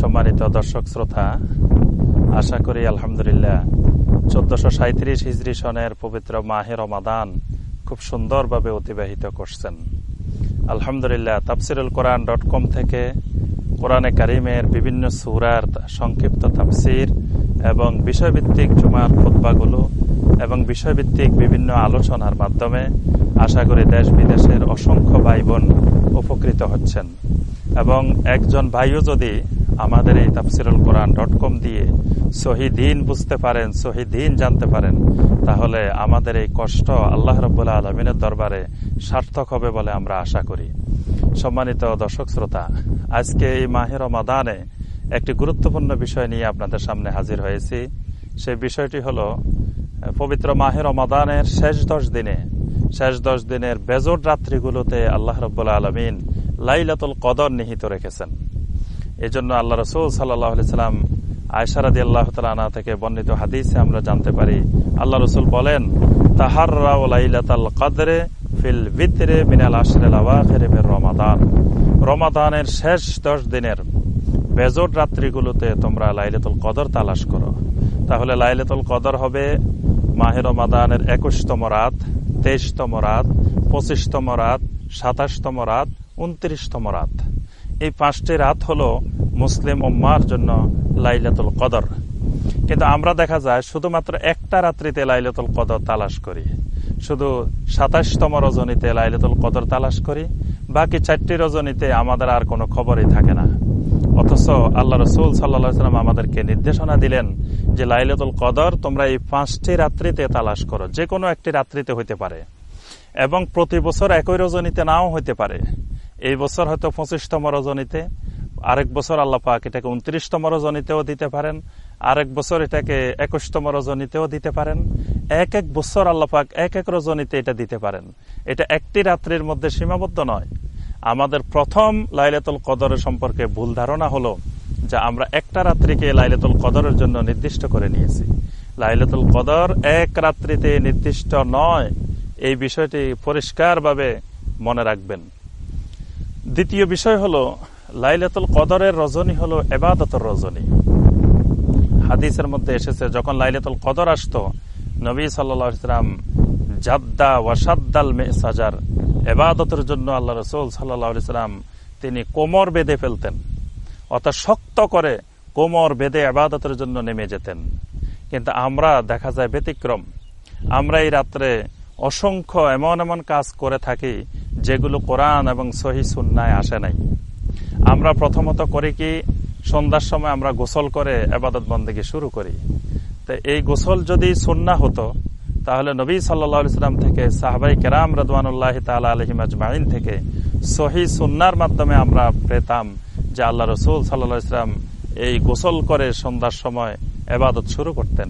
সম্মানিত দর্শক শ্রোতা, আশা করি আলহামদুলিল্লাহ চোদ্দশো সাঁত্রিশ হিজরি সনের পবিত্র মাহে রমাদান খুব সুন্দরভাবে অতিবাহিত করছেন। আলহামদুলিল্লাহ, তাফসিরুল কোরআন ডট কম থেকে কোরআনে কারিমের বিভিন্ন সুরার সংক্ষিপ্ত তাফসির এবং বিষয়ভিত্তিক জুমার খুদ্বাগুলো এবং বিষয়ভিত্তিক বিভিন্ন আলোচনার মাধ্যমে আশা করি দেশ বিদেশের অসংখ্য ভাই বোন উপকৃত হচ্ছেন। এবং একজন ভাইও যদি আমাদের এই তাফসিরুল কোরআন ডট কম দিয়ে সহিদিন বুঝতে পারেন সহিদিন জানতে পারেন, তাহলে আমাদের এই কষ্ট আল্লাহ রব্বুল্লাহ আলমিনের দরবারে সার্থক হবে বলে আমরা আশা করি। সম্মানিত দর্শক শ্রোতা, আজকে এই মাহের মাদানে একটি গুরুত্বপূর্ণ বিষয় নিয়ে আপনাদের সামনে হাজির হয়েছি। সেই বিষয়টি হল, পবিত্র মাহের মাদানের শেষ দশ দিনে, শেষ দশ দিনের বেজর রাত্রিগুলোতে আল্লাহ রব্বুল্লাহ আলমিন লাইলাতুল কদর নিহিত রেখেছেন। এই জন্য আল্লাহ রসুল সাল্লাহ সাল্লাম আয়সারাদি আল্লাহ তালা থেকে বর্ণিত হাদিসে আমরা জানতে পারি। আল্লাহ রসুল বলেন তাহার লাইলাতাল কদরে ফিল ভিতরে মিনাল আশরেল রমাদান। রমাদানের শেষ দশ দিনের বেজর রাত্রিগুলোতে তোমরা লাইলাতুল কদর তালাশ করো। তাহলে লাইলাতুল কদর হবে মাহের রমাদানের একুশতম রাত, তেইশতম রাত, পঁচিশতম রাত, সাতাশতম রাত, উনত্রিশতম রাত। এই পাঁচটি রাত হলো মুসলিম উম্মার জন্য লাইলাতুল কদর। কিন্তু আমরা দেখা যায় শুধুমাত্র একটা রাত্রিতে লাইলাতুল কদর তালাশ করি। শুধু সাতাশতম রজনীতে লাইলাতুল কদর তালাশ করি, বাকি চারটি রজনীতে আমাদের আর কোনো খবরই থাকে না। অথচ আল্লাহ রসুল সাল্লাম আমাদেরকে নির্দেশনা দিলেন যে লাইলাতুল কদর তোমরা এই পাঁচটি রাত্রিতে তালাশ করো যে কোনো একটি রাত্রিতে হইতে পারে। এবং প্রতি বছর একই রজনীতে নাও হইতে পারে। এই বছর হয়তো পঁচিশতম রজনীতে, আরেক বছর আল্লাহ পাক এটাকে উনত্রিশতম রজনীতেও দিতে পারেন, আরেক বছর এটাকে একুশতম রজনীতেও দিতে পারেন, এক এক বছর আল্লাহ পাক এক এক রজনীতে এটা দিতে পারেন। এটা একটি রাত্রির মধ্যে সীমাবদ্ধ নয়। আমাদের প্রথম লাইলাতুল কদরের সম্পর্কে ভুল ধারণা হলো যে আমরা একটা রাত্রিকে লাইলাতুল কদরের জন্য নির্দিষ্ট করে নিয়েছি। লাইলাতুল কদর এক রাত্রিতে নির্দিষ্ট নয়। এই বিষয়টি পরিষ্কারভাবে মনে রাখবেন। দ্বিতীয় বিষয় হলো, লাইলাতুল কদরের রজনী হলো এবাদতর রজনী। হাদিসের মধ্যে এসেছে, যখন লাইলাতুল কদর আসতো, নবী সাল্লাম জাদ্দা ওয়াসাদ্দাল সাজার এবাদতের জন্য আল্লাহ রসুল সাল্লাম তিনি কোমর বেঁধে ফেলতেন। অর্থাৎ শক্ত করে কোমর বেঁধে আবাদতের জন্য নেমে যেতেন। কিন্তু আমরা দেখা যায় ব্যতিক্রম। আমরা এই রাত্রে অসংখ্য এমন এমন কাজ করে থাকি, যেগুলো কোরআন এবং সহি সুন্নায় আসে নাই। আমরা প্রথমত করি কি, সন্ধ্যার সময় আমরা গোসল করে আবাদত বন্দেগি শুরু করি। তো এই গোসল যদি সুন্না হতো, তাহলে নবী সাল্লাম থেকে সাহাবাই কেরাম রদওয়ানুল্লাহ তালা আলহিম আজমাইন থেকে সহি সুন্নার মাধ্যমে আমরা পেতাম যে আল্লাহ রসুল সাল্লা ইসলাম এই গোসল করে সন্ধ্যার সময় এবাদত শুরু করতেন।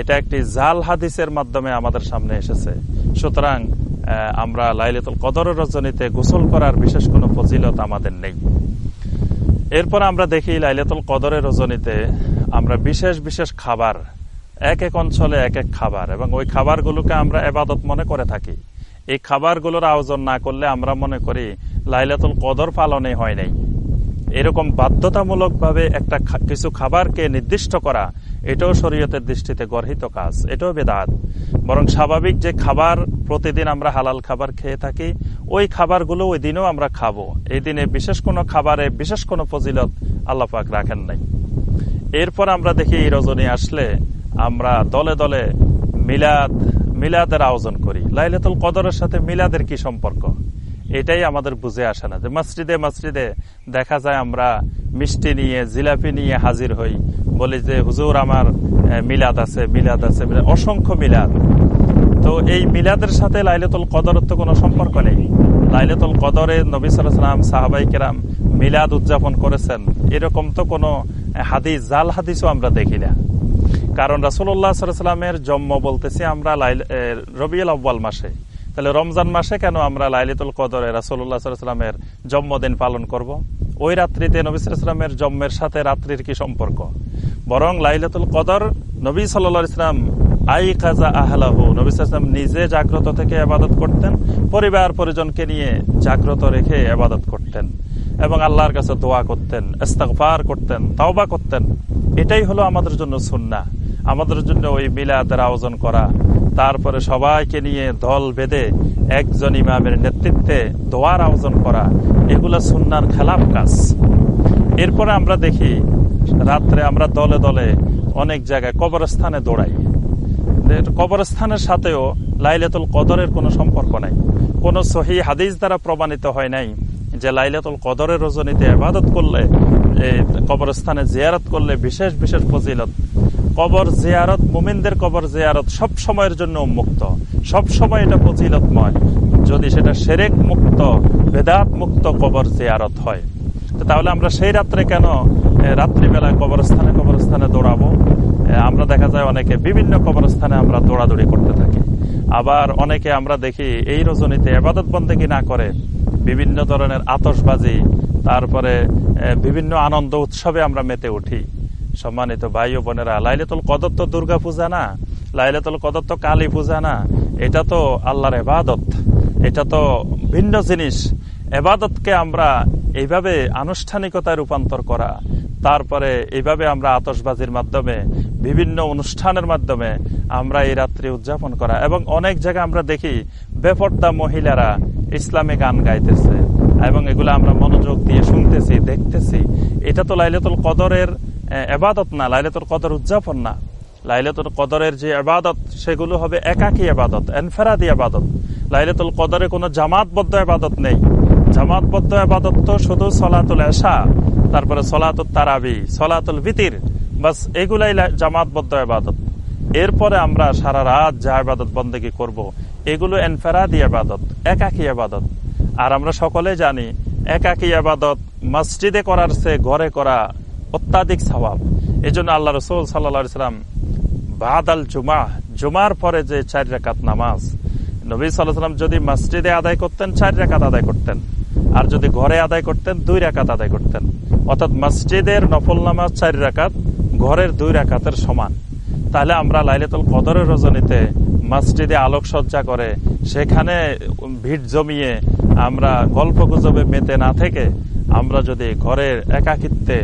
এটা একটি জাল হাদিসের মাধ্যমে আমাদের সামনে এসেছে। সুতরাং আমরা লাইলাতুল কদর রজনীতে গোসল করার বিশেষ কোনো ফজিলত আমাদের নেই। এরপর আমরা দেখি লাইলাতুল কদরের রজনীতে আমরা বিশেষ বিশেষ খাবার, এক এক অঞ্চলে এক এক খাবার, এবং ওই খাবারগুলোকে আমরা এবাদত মনে করে থাকি। এই খাবারগুলোর আয়োজন না করলে আমরা মনে করি লাইলাতুল কদর পালনে হয় নাই। এরকম বাধ্যতামূলকভাবে একটা কিছু খাবারকে নির্দিষ্ট করা, এটাও শরীয়তের দৃষ্টিতে গর্হিত কাজ। এটাও বেদাত। বরং স্বাভাবিক যে খাবার প্রতিদিন আমরা হালাল খাবার খেয়ে থাকি, ওই খাবারগুলো ওই দিনেও আমরা খাব। এই দিনে বিশেষ কোনো খাবারে বিশেষ কোনো ফজিলত আল্লাপাক রাখেন নাই। এরপর আমরা দেখি এই রজনী আসলে আমরা দলে দলে মিলাদ, মিলাদের আয়োজন করি। লাইলাতুল কদরের সাথে মিলাদের কি সম্পর্ক? এটাই আমাদের বুঝে আসে না যে মসজিদে মসজিদে দেখা যায় আমরা মিষ্টি নিয়ে, জিলাপি নিয়ে হাজির হই। বলি যে, হুজুর, আমার মিলাদ আছে মিলাদ আছে। অসংখ্য মিলাদ। তো এই মিলাদের সাথে লাইলাতুল কদরের তো কোনো সম্পর্ক নেই। লাইলাতুল কদরে নবী সালাম সাহাবাই কেরাম মিলাদ উদযাপন করেছেন। এরকম তো কোনো হাদিস, জাল হাদিসও আমরা দেখি না। কারণ রাসুল্লাহ সাল্লামের জন্ম বলতেছি আমরা রবিউল আব্বাল মাসে। তাহলে রমজান মাসে কেন আমরা লাইলিতুল কদরে রাসুল্লাহ সাল্লামের জন্মদিন পালন করব। ওই রাত্রিতে নবী সাল্লামের জন্মের সাথে রাত্রির কি সম্পর্ক? বরং লাইলাতুল কদর নবী সাল্লা ইসলাম আই কাজা আহলাহু, নবী সাল্লাম নিজে জাগ্রত থেকে আবাদত করতেন, পরিবার পরিজনকে নিয়ে জাগ্রত রেখে আবাদত করতেন এবং আল্লাহর কাছে দোয়া করতেন ইস্তাকফার করতেন, তাওবা করতেন। এটাই হলো আমাদের জন্য সুন্না আমাদের জন্য ওই মিলাদের আয়োজন করা তারপরে সবাইকে নিয়ে দল বেঁধে একজন ইমামের নেতৃত্বে দোয়ার আয়োজন করা, এগুলো সুন্নার খেলাফ কাজ। এরপরে আমরা দেখি, রাত্রে আমরা দলে দলে অনেক জায়গায় কবরস্থানে দৌড়াই। কবরস্থানের সাথেও লাইলাতুল কদরের কোনো সম্পর্ক নাই। কোনো সহি হাদিস দ্বারা প্রমাণিত হয় নাই যে লাইলাতুল কদরের রজনীতে আবাদত করলে কবরস্থানে জিয়ারত করলে বিশেষ বিশেষ ফজিলত। কবর জিয়ারত, মুমিনদের কবর জিয়ারত সব সময়ের জন্য উন্মুক্ত। সব সময় এটা ফজিলতময়। যদি সেটা সেরেক মুক্ত, বেদাত মুক্ত কবর জিয়ারত হয়। তাহলে আমরা সেই রাত্রে কেন রাত্রিবেলায় কবরস্থানে কবরস্থানে দৌড়াবো? আমরা দেখা যায় অনেকে বিভিন্ন কবরস্থানে আমরা দৌড়াদৌড়ি করতে থাকি। আবার অনেকে আমরা দেখি এই রজনীতে আবাদত বন্দেগী না করে বিভিন্ন ধরনের আতসবাজি তারপরে বিভিন্ন আনন্দ উৎসবে আমরা মেতে উঠি। সম্মানিত ভাই ও বোনেরা, লাইলেতুল কদর তো দুর্গা পূজা না? লাইলেতুল কদর তো কালী পূজা না? এটা তো আল্লাহর এবাদত। এটা তো ভিন্ন জিনিস। এবাদতকে আমরা এইভাবে আনুষ্ঠানিকতায় রূপান্তর করা। তারপরে এইভাবে আমরা আতসবাজির মাধ্যমে, বিভিন্ন অনুষ্ঠানের মাধ্যমে আমরা এই রাত্রি উদযাপন করা। এবং অনেক জায়গায় আমরা দেখি, বেপর্দা মহিলারা ইসলামী গান গাইতেছে। এবং এগুলো আমরা মনোযোগ দিয়ে শুনতেছি, দেখতেছি। এটা তো লাইলাতুল কদরের এবাদত না, লাইলাতুল কদর উদযাপন না। লাইলাতুল কদরের যে আবাদত সেগুলো হবে একাকী আবাদত এনফেরাদি আবাদত লাইলাতুল কদরে কোনো জামাতবদ্ধ আবাদত নেই। জামাতবদ্ধ আবাদত তো শুধু সলাতুল এশা, তারপরে সলাতুল তারাবি, সলাতুল ভিতির বাস এগুলাই জামাতবদ্ধ আবাদত এরপরে আমরা সারা রাত যা আবাদত বন্দেগি করব। এগুলো এনফেরাদি আবাদত একাকী আবাদত আর আমরা সকলে জানি, একাকী আবাদত মসজিদে করার সে ঘরে করা অত্যাধিক স্বভাব এই জন্য আল্লাহ রসুল সাল্লাম বাদ আল জুমা, জুমার পরে যে চার রেখাত নামাজ, নবী সাল্লাম যদি মসজিদে আদায় করতেন, চার রেখাত আদায় করতেন। আর যদি ঘরে আদায় করতেন, দুই রেখাত আদায় করতেন। অর্থাৎ মসজিদের নফল নামাজ চার রেখাত ঘরের দুই রেখাতের সমান। তাহলে আমরা লাইলাতুল কদরের রজনীতে মসজিদে আলোকসজ্জা করে, সেখানে ভিড় জমিয়ে আমরা গল্প গুজবে মেতে না থেকে আমরা যদি ঘরের একাকিত্বে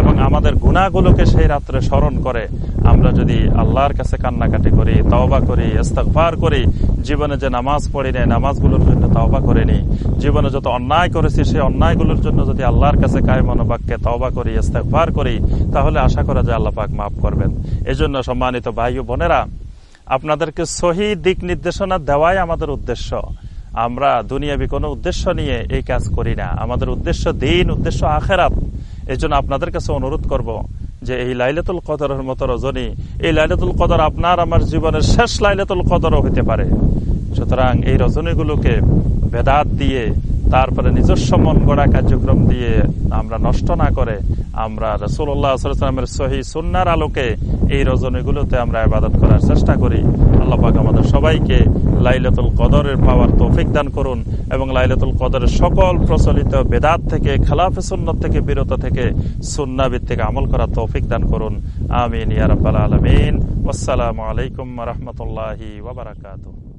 এবং আমাদের গুণাগুলোকে সেই রাত্রে স্মরণ করে আমরা যদি আল্লাহর কাছে কান্নাকাটি করি, তাওবা করি ইস্তফার করি, জীবনে যে নামাজ পড়ি নেই, নামাজগুলোর জন্য তাওবা করে জীবনে যত অন্যায় করেছি সেই অন্যায়গুলোর জন্য যদি আল্লাহর কাছে কায় মনোবাক্যে তাওবা করি ইস্তফার করি, তাহলে আশা করা যায় আল্লাহ পাক মাফ করবেন। এজন্য সম্মানিত ভাই বোনেরা, আপনাদেরকে সহি দিক নির্দেশনা দেওয়াই আমাদের উদ্দেশ্য। আমরা দুনিয়াবি কোনো উদ্দেশ্য নিয়ে এই কাজ করি না। আমাদের উদ্দেশ্য দিন, উদ্দেশ্য আখেরাত। এই জন্য আপনাদের কাছে অনুরোধ করব যে এই লাইলেতুল কদরের মতো রজনী, এই লাইলেতুল কদর আপনার আমার জীবনের শেষ লাইলেতুল কদরও হইতে পারে। সুতরাং এই রজনীগুলোকে বেদাত দিয়ে তারপরে নিজস্ব মন গড়া কার্যক্রম দিয়ে আমরা নষ্ট না করে আমরা রসুল্লাহামের সহি সুন্নার আলোকে এই রজনীগুলোতে আমরা আবাদত করার চেষ্টা করি। আল্লাপাক আমাদের সবাইকে লাইলাতুল কদরের পাওয়ার তৌফিক দান করুন এবং লাইলাতুল কদরের সকল প্রচলিত বেদাত থেকে, খেলাফে সুন্নত থেকে, বিরত থেকে সুন্নাবিদ থেকে আমল করার তৌফিক দান করুন। আমিন ইয়ারব্বাল আলমিন। আসসালামু আলাইকুম রহমতুল্লাহি ওবরাকাতু